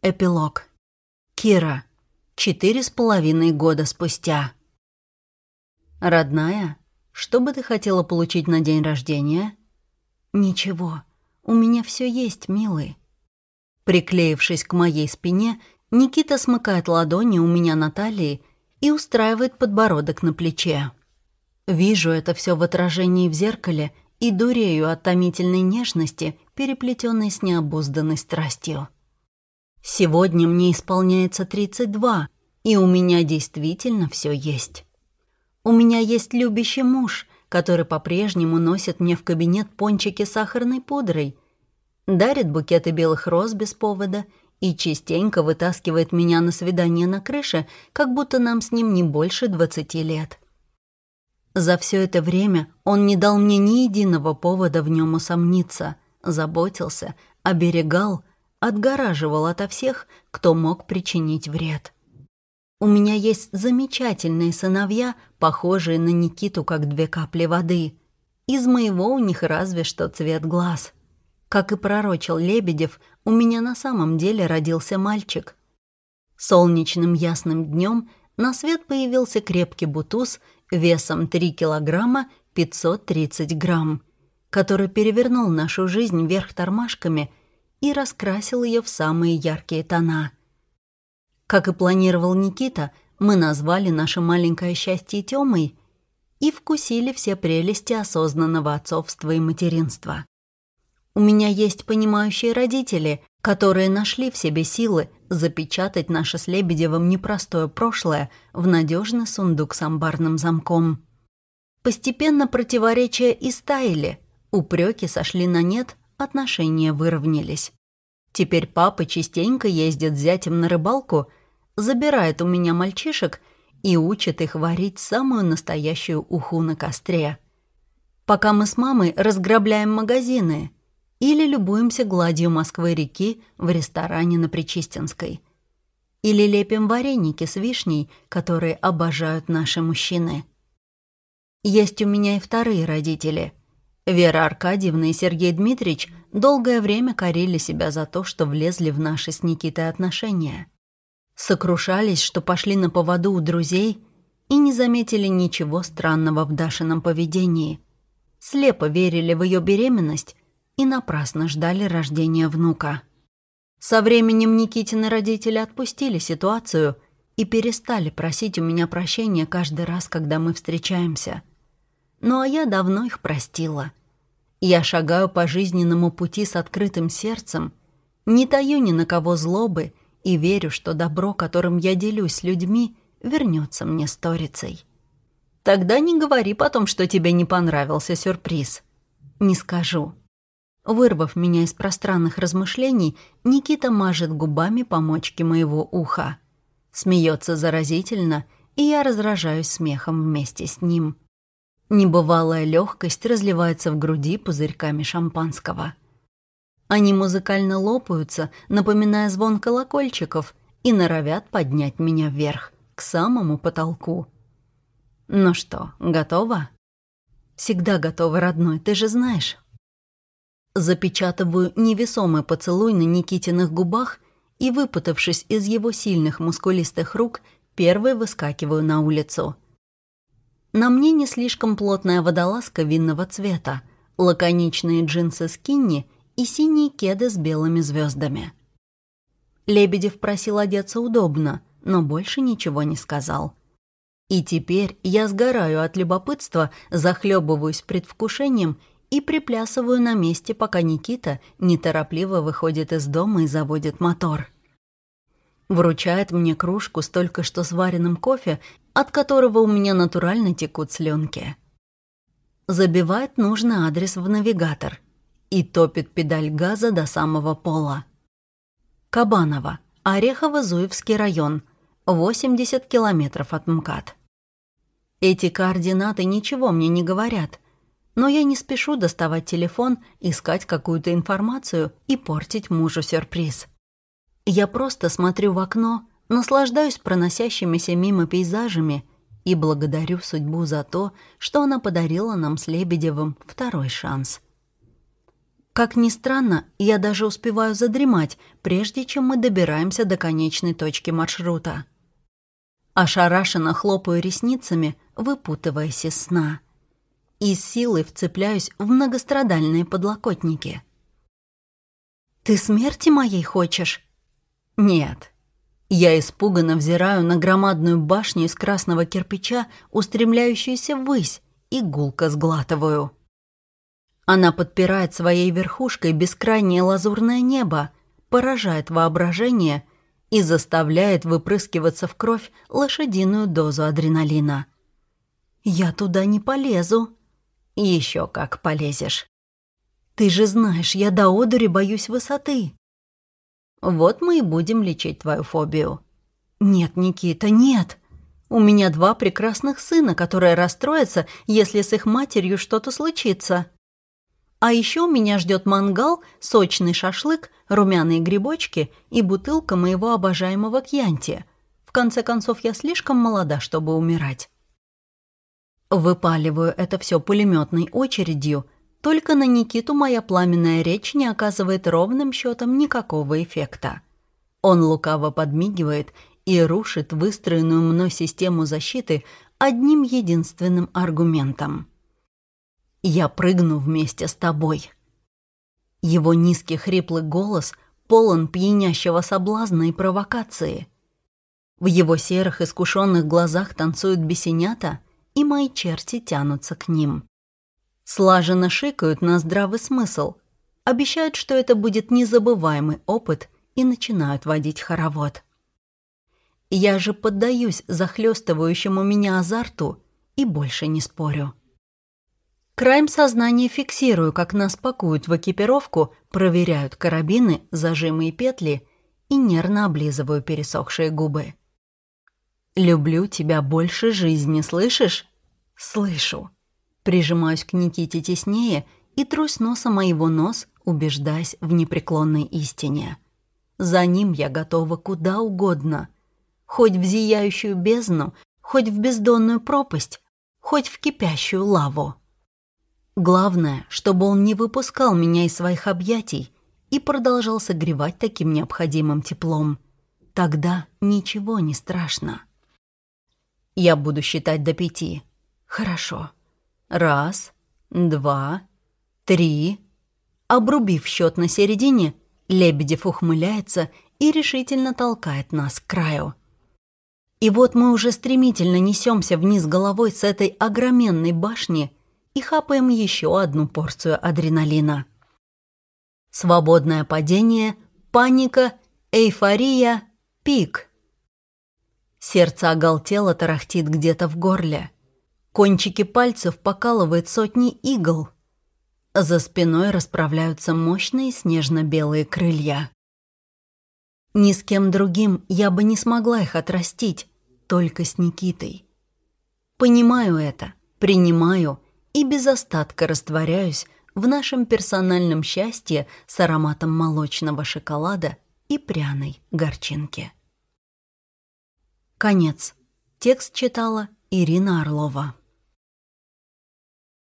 Эпилог. Кира. Четыре с половиной года спустя. «Родная, что бы ты хотела получить на день рождения?» «Ничего. У меня все есть, милый». Приклеившись к моей спине, Никита смыкает ладони у меня на талии и устраивает подбородок на плече. Вижу это все в отражении в зеркале и дурею от томительной нежности, переплетенной с необузданной страстью. Сегодня мне исполняется 32, и у меня действительно все есть. У меня есть любящий муж, который по-прежнему носит мне в кабинет пончики с сахарной пудрой, дарит букеты белых роз без повода и частенько вытаскивает меня на свидание на крыше, как будто нам с ним не больше 20 лет. За все это время он не дал мне ни единого повода в нем усомниться, заботился, оберегал, отгораживал ото всех, кто мог причинить вред. У меня есть замечательные сыновья, похожие на Никиту, как две капли воды. Из моего у них разве что цвет глаз. Как и пророчил Лебедев, у меня на самом деле родился мальчик. Солнечным ясным днем на свет появился крепкий бутуз весом 3 килограмма 530 грамм, который перевернул нашу жизнь вверх тормашками и раскрасил ее в самые яркие тона. Как и планировал Никита, мы назвали наше маленькое счастье Тёмой и вкусили все прелести осознанного отцовства и материнства. У меня есть понимающие родители, которые нашли в себе силы запечатать наше с Лебедевым непростое прошлое в надежный сундук с амбарным замком. Постепенно противоречия истаяли, упреки сошли на нет, отношения выровнялись. Теперь папа частенько ездит с зятем на рыбалку, забирает у меня мальчишек и учит их варить самую настоящую уху на костре. Пока мы с мамой разграбляем магазины или любуемся гладью Москвы-реки в ресторане на Причистинской. Или лепим вареники с вишней, которые обожают наши мужчины. Есть у меня и вторые родители — Вера Аркадьевна и Сергей Дмитриевич долгое время корили себя за то, что влезли в наши с Никитой отношения. Сокрушались, что пошли на поводу у друзей и не заметили ничего странного в Дашином поведении. Слепо верили в ее беременность и напрасно ждали рождения внука. Со временем Никитины родители отпустили ситуацию и перестали просить у меня прощения каждый раз, когда мы встречаемся. Ну а я давно их простила — я шагаю по жизненному пути с открытым сердцем, не таю ни на кого злобы и верю, что добро, которым я делюсь с людьми, вернется мне сторицей. Тогда не говори потом, что тебе не понравился сюрприз. Не скажу. Вырвав меня из пространных размышлений, Никита мажет губами по мочке моего уха. Смеется заразительно, и я разражаюсь смехом вместе с ним. Небывалая легкость разливается в груди пузырьками шампанского. Они музыкально лопаются, напоминая звон колокольчиков, и норовят поднять меня вверх, к самому потолку. Ну что, готова? Всегда готова, родной, ты же знаешь. Запечатываю невесомый поцелуй на Никитиных губах и, выпутавшись из его сильных мускулистых рук, первой выскакиваю на улицу — на мне не слишком плотная водолазка винного цвета, лаконичные джинсы скинни и синие кеды с белыми звездами. Лебедев просил одеться удобно, но больше ничего не сказал. И теперь я сгораю от любопытства, захлебываюсь предвкушением и приплясываю на месте, пока Никита неторопливо выходит из дома и заводит мотор. Вручает мне кружку с только что сваренным кофе от которого у меня натурально текут слюнки. Забивает нужный адрес в навигатор и топит педаль газа до самого пола. Кабаново, Орехово-Зуевский район, 80 километров от МКАД. Эти координаты ничего мне не говорят, но я не спешу доставать телефон, искать какую-то информацию и портить мужу сюрприз. Я просто смотрю в окно, наслаждаюсь проносящимися мимо пейзажами и благодарю судьбу за то, что она подарила нам с Лебедевым второй шанс. Как ни странно, я даже успеваю задремать, прежде чем мы добираемся до конечной точки маршрута. Ошарашенно хлопаю ресницами, выпутываясь из сна. И с силой вцепляюсь в многострадальные подлокотники. «Ты смерти моей хочешь?» «Нет». Я испуганно взираю на громадную башню из красного кирпича, устремляющуюся ввысь, и гулко сглатываю. Она подпирает своей верхушкой бескрайнее лазурное небо, поражает воображение и заставляет выпрыскиваться в кровь лошадиную дозу адреналина. «Я туда не полезу». Еще как полезешь. Ты же знаешь, я до одури боюсь высоты. Вот мы и будем лечить твою фобию. Нет, Никита, нет. У меня два прекрасных сына, которые расстроятся, если с их матерью что-то случится. А еще меня ждет мангал, сочный шашлык, румяные грибочки и бутылка моего обожаемого кьянти. В конце концов, я слишком молода, чтобы умирать. Выпаливаю это все пулеметной очередью, только на Никиту моя пламенная речь не оказывает ровным счетом никакого эффекта. Он лукаво подмигивает и рушит выстроенную мной систему защиты одним единственным аргументом — я прыгну вместе с тобой». Его низкий хриплый голос полон пьянящего соблазна и провокации. В его серых искушенных глазах танцуют бесенята, и мои черти тянутся к ним. Слаженно шикают на здравый смысл, обещают, что это будет незабываемый опыт, и начинают водить хоровод. Я же поддаюсь захлестывающему меня азарту и больше не спорю. Краем сознания фиксирую, как нас пакуют в экипировку, проверяют карабины, зажимы и петли и нервно облизываю пересохшие губы. «Люблю тебя больше жизни, слышишь?» «Слышу». Прижимаюсь к Никите теснее и трусь носа моего нос, убеждаясь в непреклонной истине. За ним я готова куда угодно. Хоть в зияющую бездну, хоть в бездонную пропасть, хоть в кипящую лаву. Главное, чтобы он не выпускал меня из своих объятий и продолжал согревать таким необходимым теплом. Тогда ничего не страшно. Я буду считать до пяти. Хорошо. Раз, два, три. Обрубив счет на середине, Лебедев ухмыляется и решительно толкает нас к краю. И вот мы уже стремительно несемся вниз головой с этой огроменной башни — и хапаем еще одну порцию адреналина. Свободное падение, паника, эйфория, пик. Сердце оголтело тарахтит где-то в горле. Кончики пальцев покалывает сотни игл. За спиной расправляются мощные снежно-белые крылья. Ни с кем другим я бы не смогла их отрастить, только с Никитой. Понимаю это, принимаю и без остатка растворяюсь в нашем персональном счастье с ароматом молочного шоколада и пряной горчинки. Конец. Текст читала Ирина Орлова.